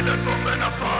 in the moment fire.